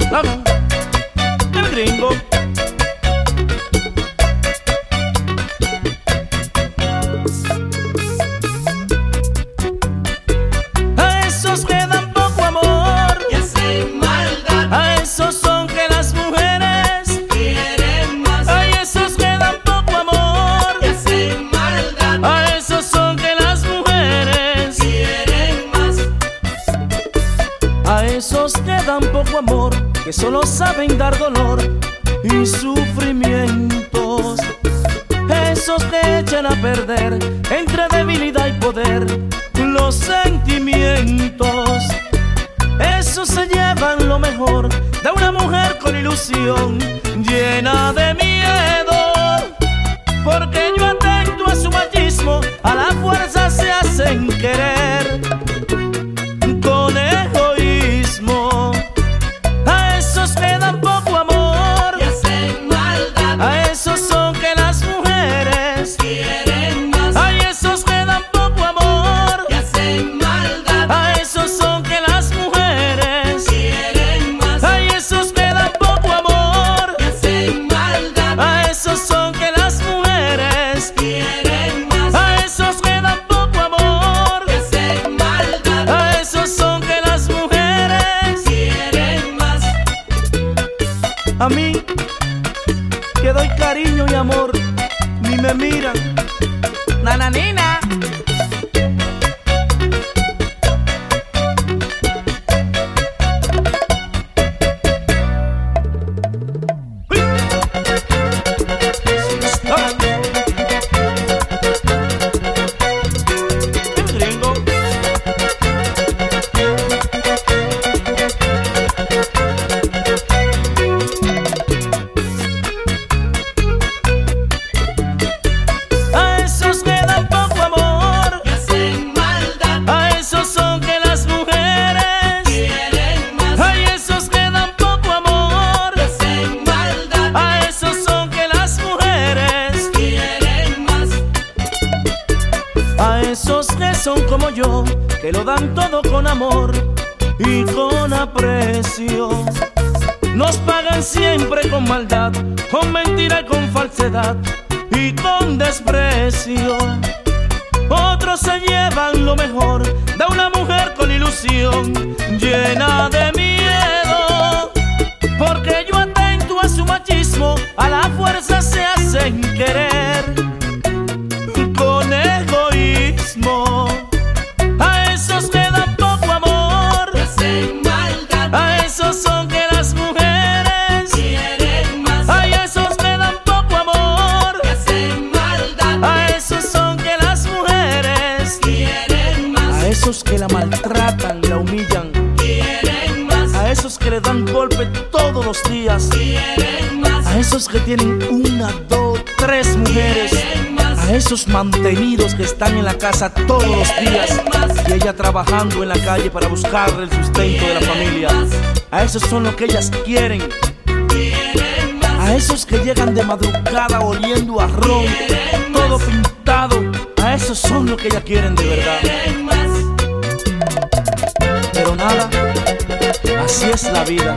El gringo. A esos que dan poco amor, que solo saben dar dolor y sufrimientos. Esos que echan a perder entre debilidad y poder los sentimientos. Esos se llevan lo mejor de una mujer con ilusión llena de miedo. Porque A mí, que doy cariño y amor, ni me miran. Nananina. Son como yo, que lo dan todo con amor y con aprecio. Nos pagan siempre con maldad, con mentira y con falsedad y con desprecio. Otros se llevan lo mejor de una mujer con ilusión llena maltratan, la humillan, Quieren más, a esos que le dan golpe todos los días, quieren más. a esos que tienen una, dos, tres mujeres. Quieren más, A esos mantenidos que están en la casa todos los días y ella trabajando en la calle para buscar el sustento de la familia. A esos son lo que ellas quieren. quieren más. A esos que llegan de madrugada oliendo a ron, todo pintado. A esos son lo que ellas quieren de verdad. Así es la vida.